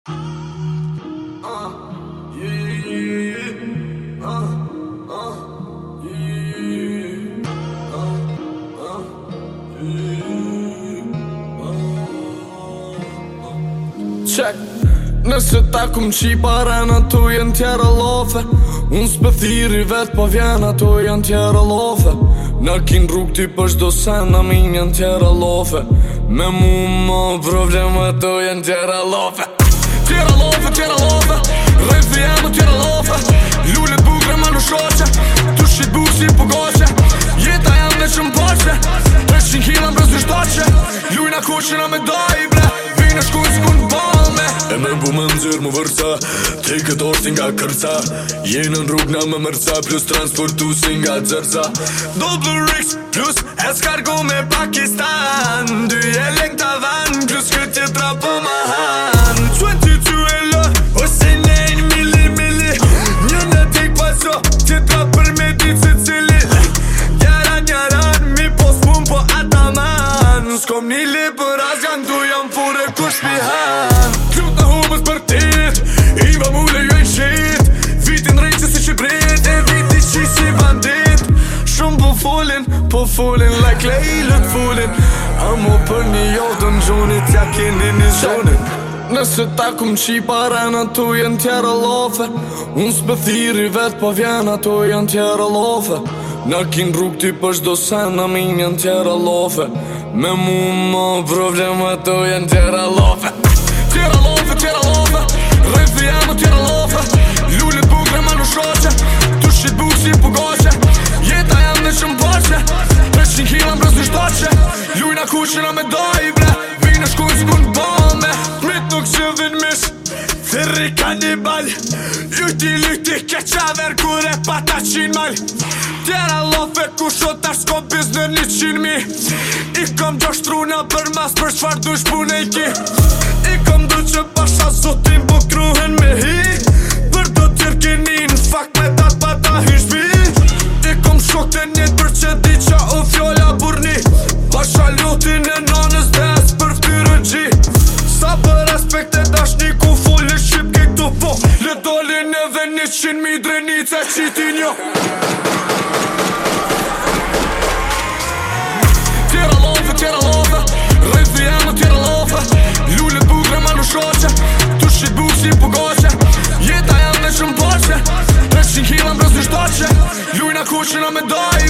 Check të takum qi pare në tu jenë tjera lofe Unë s'pë thiri vetë po vjena ato janë tjera lofe Në kin rrug t'i pësh do se në minë janë tjera lofe Me mu më vrëvjëm e tu jenë tjera lofe tjera lofa, tjera lofa Rëjt dhe jemë tjera lofa Lullet bugre më në shoqe Tu shqit buk si po Jeta jam dhe që më poqe Në qin kila më brez në shtoqe Lullet në me doj bre Vinë në shkujnë në balë me E me bu më më më vërsa Te këtë orë si nga kërca Jenë në rrug në më mërca Plus transportu si nga dzerca Double Rix plus Eskargo me Pakistan dy jeli folin Like lej lët folin Amo për një jodën gjonit Ja keni një gjonit Nëse ta kum qi pare në tu jenë tjera lofe Unë s'be thiri vetë po vjen ato jenë tjera lofe Në kin rrug t'i pësh do sen në min tjera lofe Me mu më vrëvlem e tu tjera lofe kaqe Lujna ku me daj bre Vina shku në zbun bal me Prit nuk që mish thiri kanibal Lujti lyti keqaver qaver kure pata qin mal Tjera lofe ku shot ashtë ko biz një qin mi I kom gjo shtruna për mas për shfar du shpune i ki I kom du që pasha zotin bu kruhen me hi Për do tjerë kini ishin mi drenice qiti njo Tjera lofe, tjera lofe Rëzë jamë tjera lofe Lullet bugre ma në shoqe Tu shqit bugë si pugoqe Jeta janë me që poqe 300 kila më brëzë një shtoqe Lujna kushina me dojë